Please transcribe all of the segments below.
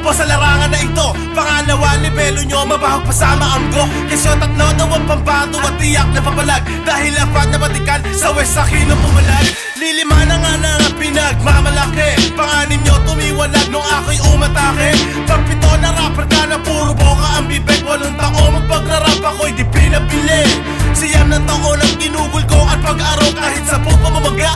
po sa larangan na ito. Pangalawa, libelo nyo mabahog pa sa maanggo Kesyo tatlo daw ang pambato at tiyak na papalag. Dahil ang front na batikan sa west sa kilo pumalag. Lilima na nga na nga pinagmamalaki. Panganim nyo tumiwalag nung ako'y umatake. Pagpito na rapper ka na puro boka ang bibig. Walong tao magpagrarap ako'y di pinabili Siyam ng taon ang ginugol ko at pag-araw Kahit sa po pamamaga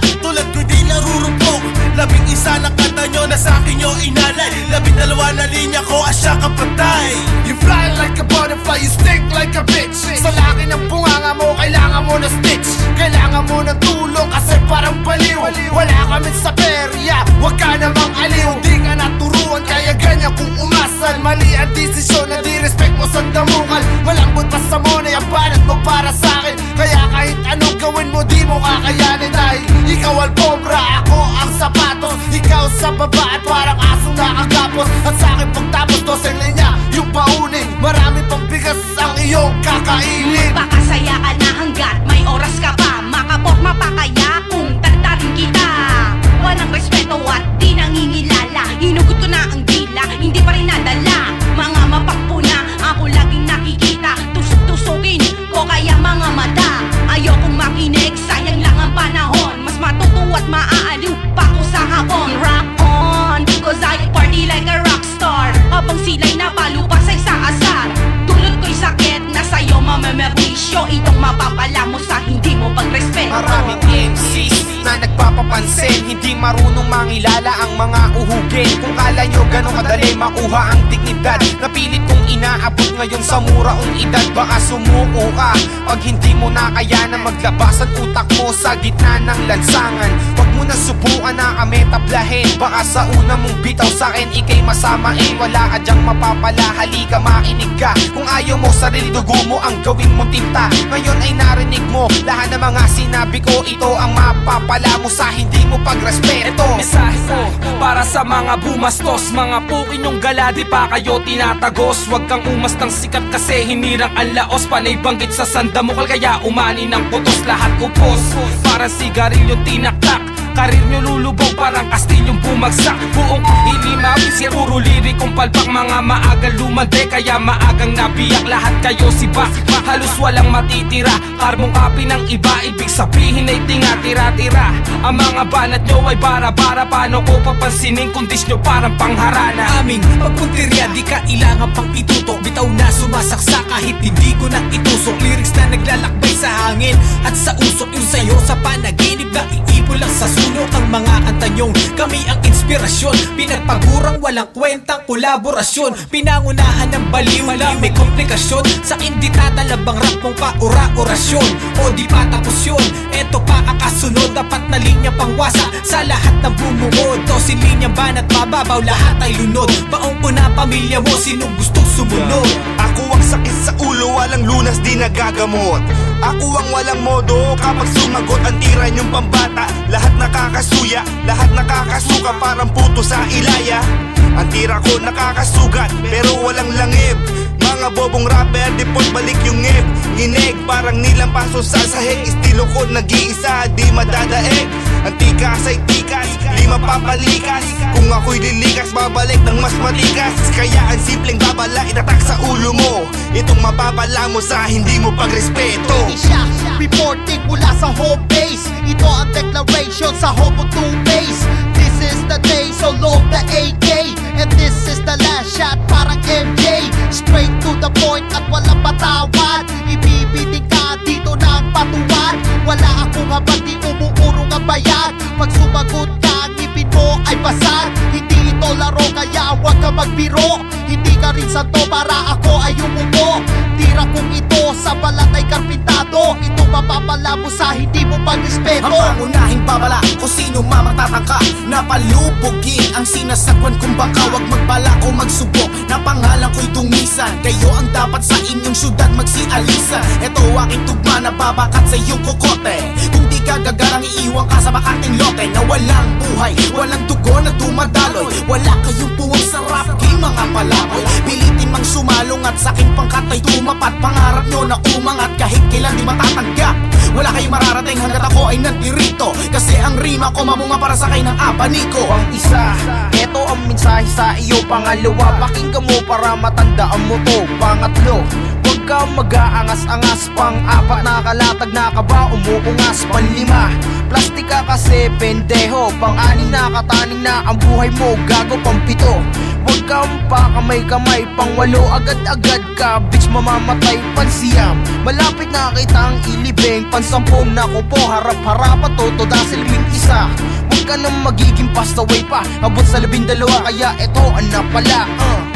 Labing isa na kanta nyo na sa akin nyo inalay. Labing dalawa na linya ko asya kapatay You fly like a butterfly, you stick like a bitch. Sa laki ng bunganga mo, kailangan mo na stitch. Kailangan mo ng tulong kasi parang baliw. Wala kami sa perya, wag ka namang aliw. Di ka naturuan, kaya ganyan kung umasal. Mali ang desisyon na di respect mo sa damukan. Malambot pa sa monay ang banat mo para sa akin. Kaya kahit anong gawin mo, di mo kakayanin Dahil ikaw ang cobra, ako ang sapatos. Ikaw sa baba at parang asong sa'yo mamemerwisyo Itong mapapala mo sa hindi mo pagrespeto. Maraming MCs na nagpapapansin Hindi marunong mangilala ang mga uhugin. Kung kala nyo ganun kadali makuha ang dignidad Napilit kong ngayon sa muraong edad Baka sumuko ka. Pag hindi mo na kaya na maglabas ang utak mo sa gitna ng lansangan Huwag mo na subukan na kami tablahin Baka sa una mong bitaw sa akin ikay masamain Wala ka dyang mapapala, halika makinig ka. Kung ayaw mo sarili dugo mo ang gawin mong tinta. Ngayon ay narinig mo lahat ng mga sinabi ko Ito ang mapapala mo sa hindi mo pagrespeto. Mensahe ko para sa mga bumastos. Mga pukin yung gala di pa kayo tinatagos. Huwag kang umastang sikat kasi hinirang ang laos. Panay banggit sa sandamukal kaya umani ng putos. Lahat upos para sigarilyo tinaktak Karir nyo lulubog parang kastilyong bumagsak. Buong ilimaw, si puro lirikong palpak. Mga maagang lumante kaya maagang nabiyak. Lahat kayo si ba, halos walang matitira. Karbong kapi ng iba, ibig sabihin ay tinga-tira-tira. Ang mga banat nyo ay bara-bara. Paano ko papansinin kung dis nyo parang pangharana? Aming pagpuntirya Di kailangan pang itutok Bitaw na sumasaksa kahit hindi ko na itusok. Lyrics na naglalakbay sa hangin At sa usok yung sayo. Sa panaginip Na iipon lang sa sulok ang mga kanta nyong Kami ang inspirasyon. Pinagpagurang walang kwentang kolaborasyon. Pinangunahan ng baliw na may komplikasyon. Sa hindi tatalabang rap mong paura-orasyon. O di pa tapos yun Eto pa ang kasunod. Dapat na linya pangwasa Sa lahat ng bumuod To si linya banat mababaw Lahat ay lunod. Paong una pamilya mo Sinong gustong sumunod? Ako ang sakit sa ulo, walang lunas di nagagamot. Ako ang walang modo kapag sumagot ang tira niyong pambata. Lahat nakakasuya, lahat nakakasuka parang puto sa ilaya. Ang tira ko nakakasugat pero walang langib mga bobong rapper, di po't balik yung ngib Nginig, parang nilang sa sahig. Estilo ko nag-iisa, di madadaig Ang tikas ay tikas, di mapapalikas. Kung ako'y lilikas, babalik ng mas matikas. Kaya ang simpleng babala, itatak sa ulo mo Itong mababala mo sa hindi mo pagrespeto. Siya Reporting mula sa home base. Ito ang declaration sa Homo 2 base This is the day, so load the AK And this is the last shot, parang MJ Straight to the point at walang patawad. Ibibiting ka dito ng patuwad. Wala akong habang ka magbiro. Hindi ka rin santo para ako ay umupo. Tira kong ito sa balat ay karpintado. Ito mapapala mo sa hindi mo pagrespeto Ang pangunahing babala kung sino mamatatangka Napalubogin ang sinasakwan. Kung baka Huwag magbala o magsubok Na pangalan ko'y tungisan Kayo ang dapat sa inyong syudad magsialisan Ito aking tugma na babakat sa iyong kokote Kung di ka gagarang iiwan ka sa bakanting lote Na walang buhay, walang dugo na dumadaloy Wala kayong puwang sa rap game mga palaboy. Pilitin mang sumalong at sa aking pangkat ay tumapat. Pangarap nyo na umangat kahit kailan di matatanggap. Wala kayong mararating hanggat ako ay nandirito. Kasi ang rima ko mamunga para sa kayo ng abaniko ang isa Ito ang mensahe sa iyo. Pangalawa, pakinggan mo para matandaan mo to. Pangatlo, ka mag-aangas-angas Pang-apat, nakalatag na ka ba umuungas Panlima, plastik ka kasi pendeho Pang-anim, nakataning na ang buhay mo Gago pang-pito Huwag kang pakamay-kamay Pang-walo, agad-agad ka Bitch, mamamatay, pansiyam. Malapit na kita ang ilibing Pansampung na ko po Harap-harapan to, to silbing isa. Huwag ka nang magiging pastaway pa Abot sa labing dalawa Kaya eto ang napala uh.